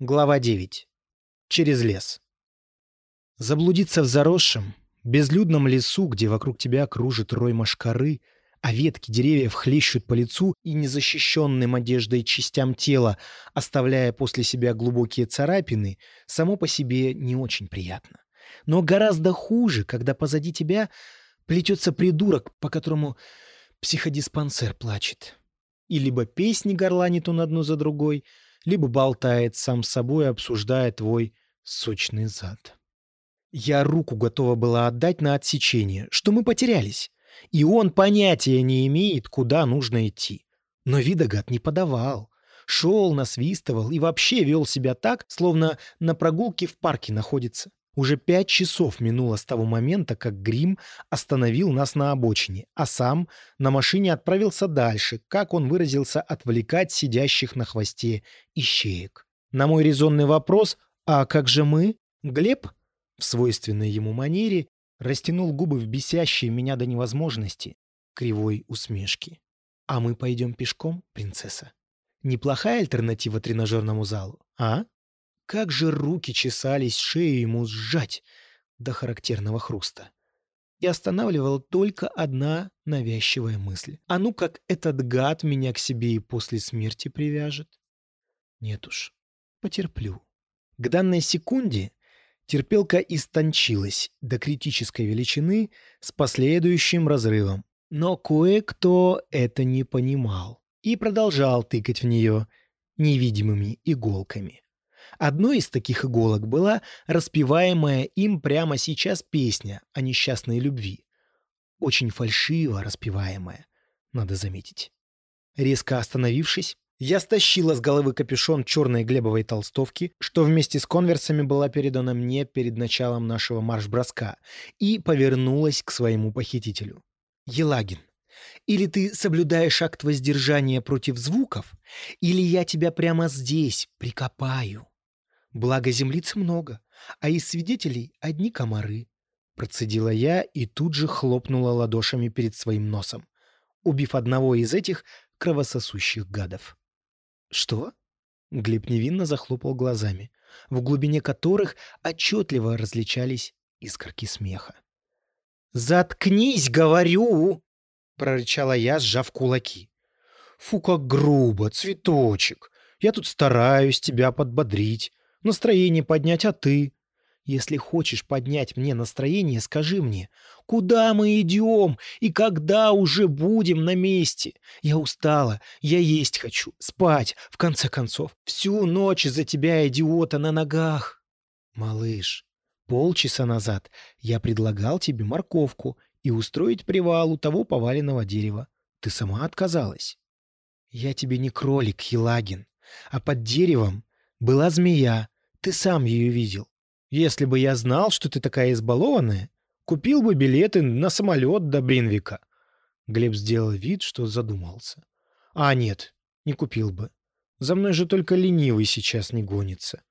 Глава 9. Через лес. Заблудиться в заросшем, безлюдном лесу, где вокруг тебя кружит рой машкары, а ветки деревьев хлещут по лицу и незащищенным одеждой частям тела, оставляя после себя глубокие царапины, само по себе не очень приятно. Но гораздо хуже, когда позади тебя плетется придурок, по которому психодиспансер плачет. И либо песни горланит он одну за другой — либо болтает сам с собой, обсуждая твой сочный зад. Я руку готова была отдать на отсечение, что мы потерялись. И он понятия не имеет, куда нужно идти. Но вида не подавал. Шел, насвистывал и вообще вел себя так, словно на прогулке в парке находится. Уже пять часов минуло с того момента, как Грим остановил нас на обочине, а сам на машине отправился дальше, как он выразился, отвлекать сидящих на хвосте ищеек. На мой резонный вопрос «А как же мы?» Глеб, в свойственной ему манере, растянул губы в бесящие меня до невозможности кривой усмешки. «А мы пойдем пешком, принцесса? Неплохая альтернатива тренажерному залу, а?» Как же руки чесались шею ему сжать до характерного хруста. И останавливала только одна навязчивая мысль. А ну как этот гад меня к себе и после смерти привяжет? Нет уж, потерплю. К данной секунде терпелка истончилась до критической величины с последующим разрывом. Но кое-кто это не понимал и продолжал тыкать в нее невидимыми иголками. Одной из таких иголок была распеваемая им прямо сейчас песня о несчастной любви. Очень фальшиво распеваемая, надо заметить. Резко остановившись, я стащила с головы капюшон черной глебовой толстовки, что вместе с конверсами была передана мне перед началом нашего марш-броска, и повернулась к своему похитителю. «Елагин, или ты соблюдаешь акт воздержания против звуков, или я тебя прямо здесь прикопаю». Благо землиц много, а из свидетелей одни комары. Процедила я и тут же хлопнула ладошами перед своим носом, убив одного из этих кровососущих гадов. «Что?» Глеб невинно захлопал глазами, в глубине которых отчетливо различались искорки смеха. «Заткнись, говорю!» — прорычала я, сжав кулаки. «Фу, как грубо, цветочек! Я тут стараюсь тебя подбодрить, настроение поднять, а ты? Если хочешь поднять мне настроение, скажи мне, куда мы идем и когда уже будем на месте? Я устала, я есть хочу, спать, в конце концов. Всю ночь из-за тебя, идиота, на ногах. Малыш, полчаса назад я предлагал тебе морковку и устроить привал у того поваленного дерева. Ты сама отказалась. Я тебе не кролик, Елагин, а под деревом была змея, ты сам ее видел. Если бы я знал, что ты такая избалованная, купил бы билеты на самолет до Бринвика. Глеб сделал вид, что задумался. А нет, не купил бы. За мной же только ленивый сейчас не гонится.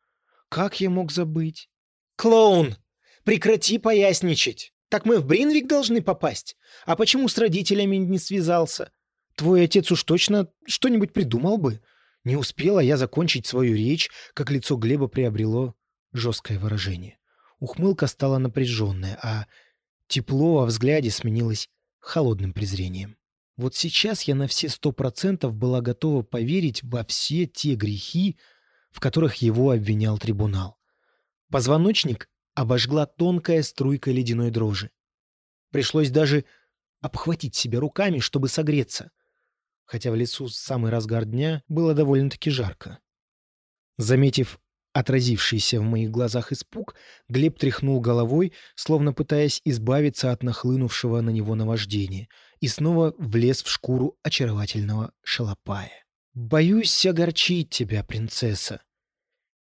Как я мог забыть? Клоун! Прекрати поясничать! Так мы в Бринвик должны попасть. А почему с родителями не связался? Твой отец уж точно что-нибудь придумал бы. Не успела я закончить свою речь, как лицо Глеба приобрело жесткое выражение. Ухмылка стала напряженная, а тепло во взгляде сменилось холодным презрением. Вот сейчас я на все сто процентов была готова поверить во все те грехи, в которых его обвинял трибунал. Позвоночник обожгла тонкая струйка ледяной дрожи. Пришлось даже обхватить себя руками, чтобы согреться хотя в лесу с самый разгар дня было довольно-таки жарко. Заметив отразившийся в моих глазах испуг, Глеб тряхнул головой, словно пытаясь избавиться от нахлынувшего на него наваждения, и снова влез в шкуру очаровательного шалопая. «Боюсь огорчить тебя, принцесса.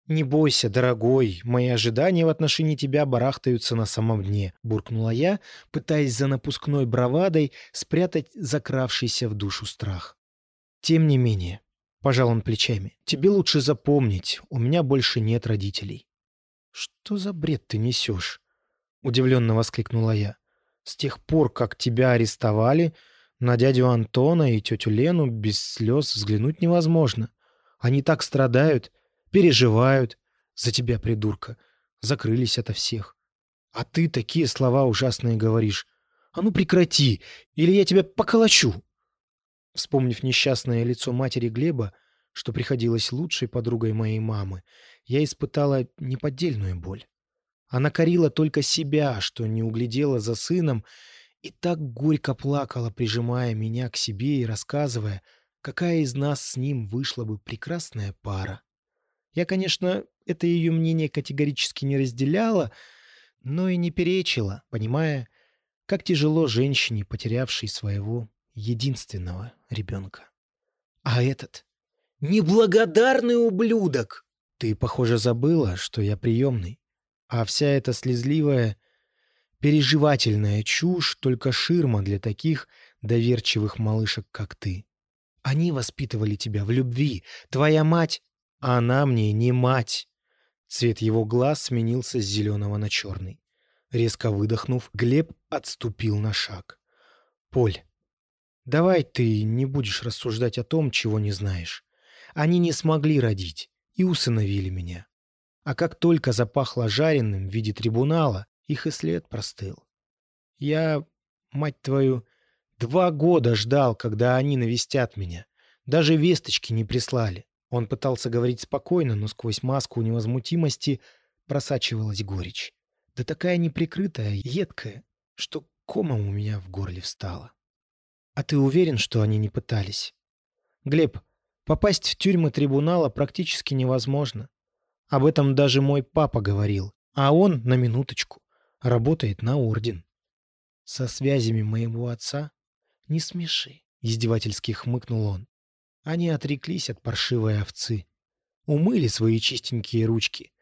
Не бойся, дорогой, мои ожидания в отношении тебя барахтаются на самом дне», — буркнула я, пытаясь за напускной бравадой спрятать закравшийся в душу страх. «Тем не менее», — пожал он плечами, — «тебе лучше запомнить, у меня больше нет родителей». «Что за бред ты несешь?» — удивленно воскликнула я. «С тех пор, как тебя арестовали, на дядю Антона и тетю Лену без слез взглянуть невозможно. Они так страдают. Переживают за тебя, придурка, закрылись ото всех. А ты такие слова ужасные говоришь. А ну прекрати, или я тебя поколочу. Вспомнив несчастное лицо матери Глеба, что приходилось лучшей подругой моей мамы, я испытала неподдельную боль. Она корила только себя, что не углядела за сыном, и так горько плакала, прижимая меня к себе и рассказывая, какая из нас с ним вышла бы прекрасная пара. Я, конечно, это ее мнение категорически не разделяла, но и не перечила, понимая, как тяжело женщине, потерявшей своего единственного ребенка. А этот — неблагодарный ублюдок! Ты, похоже, забыла, что я приемный, а вся эта слезливая, переживательная чушь — только ширма для таких доверчивых малышек, как ты. Они воспитывали тебя в любви. Твоя мать... Она мне не мать. Цвет его глаз сменился с зеленого на черный. Резко выдохнув, Глеб отступил на шаг. «Поль, давай ты не будешь рассуждать о том, чего не знаешь. Они не смогли родить и усыновили меня. А как только запахло жареным в виде трибунала, их и след простыл. Я, мать твою, два года ждал, когда они навестят меня. Даже весточки не прислали. Он пытался говорить спокойно, но сквозь маску невозмутимости просачивалась горечь. Да такая неприкрытая, едкая, что комом у меня в горле встала. А ты уверен, что они не пытались? Глеб, попасть в тюрьмы трибунала практически невозможно. Об этом даже мой папа говорил. А он, на минуточку, работает на орден. Со связями моего отца? Не смеши, издевательски хмыкнул он. Они отреклись от паршивой овцы. Умыли свои чистенькие ручки.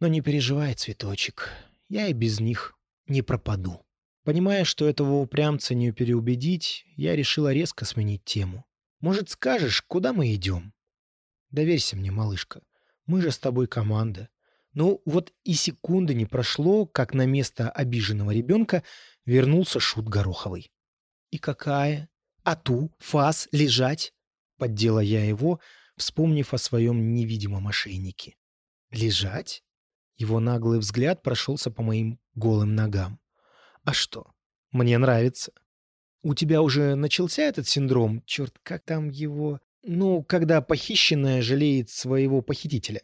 Но не переживай, цветочек, я и без них не пропаду. Понимая, что этого упрямца не переубедить, я решила резко сменить тему. Может, скажешь, куда мы идем? Доверься мне, малышка. Мы же с тобой команда. Ну, вот и секунды не прошло, как на место обиженного ребенка вернулся шут Гороховый. И какая? А ту, фас, лежать? Поддела я его, вспомнив о своем невидимом ошейнике. Лежать? Его наглый взгляд прошелся по моим голым ногам. «А что? Мне нравится. У тебя уже начался этот синдром? Черт, как там его? Ну, когда похищенная жалеет своего похитителя».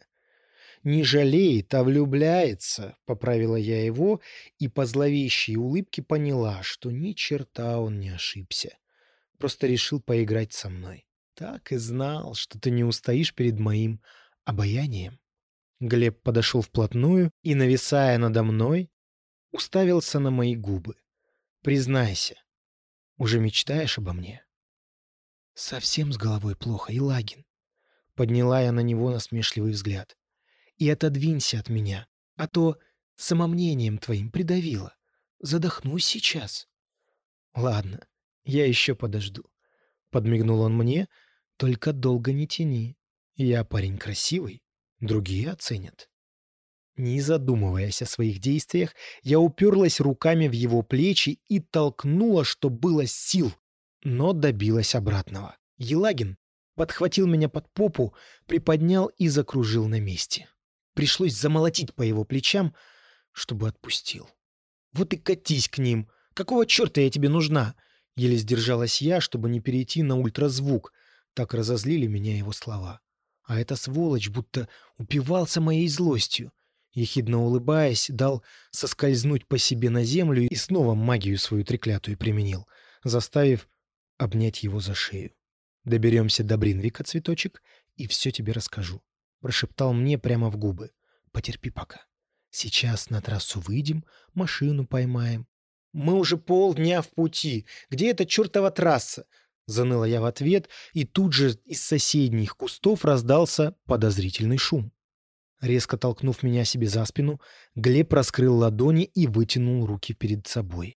«Не жалеет, а влюбляется», — поправила я его, и по зловещей улыбке поняла, что ни черта он не ошибся. Просто решил поиграть со мной. Так и знал, что ты не устоишь перед моим обаянием. Глеб подошел вплотную и, нависая надо мной, уставился на мои губы. «Признайся, уже мечтаешь обо мне?» «Совсем с головой плохо, Илагин». Подняла я на него насмешливый взгляд. «И отодвинься от меня, а то самомнением твоим придавило. Задохнусь сейчас». «Ладно, я еще подожду». Подмигнул он мне, «только долго не тяни. Я парень красивый, другие оценят. Не задумываясь о своих действиях, я уперлась руками в его плечи и толкнула, что было сил, но добилась обратного. Елагин подхватил меня под попу, приподнял и закружил на месте. Пришлось замолотить по его плечам, чтобы отпустил. «Вот и катись к ним! Какого черта я тебе нужна?» Еле сдержалась я, чтобы не перейти на ультразвук. Так разозлили меня его слова. А эта сволочь будто упивался моей злостью. Ехидно улыбаясь, дал соскользнуть по себе на землю и снова магию свою треклятую применил, заставив обнять его за шею. «Доберемся до Бринвика, цветочек, и все тебе расскажу», — прошептал мне прямо в губы. «Потерпи пока. Сейчас на трассу выйдем, машину поймаем». «Мы уже полдня в пути. Где эта чертова трасса? Заныла я в ответ, и тут же из соседних кустов раздался подозрительный шум. Резко толкнув меня себе за спину, Глеб раскрыл ладони и вытянул руки перед собой.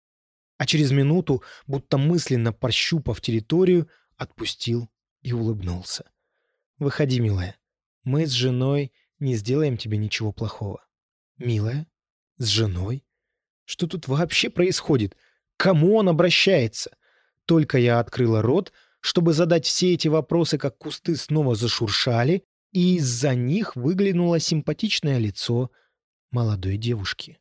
А через минуту, будто мысленно пощупав территорию, отпустил и улыбнулся. «Выходи, милая. Мы с женой не сделаем тебе ничего плохого». «Милая? С женой? Что тут вообще происходит? К кому он обращается?» Только я открыла рот, чтобы задать все эти вопросы, как кусты снова зашуршали, и из-за них выглянуло симпатичное лицо молодой девушки.